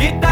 Quita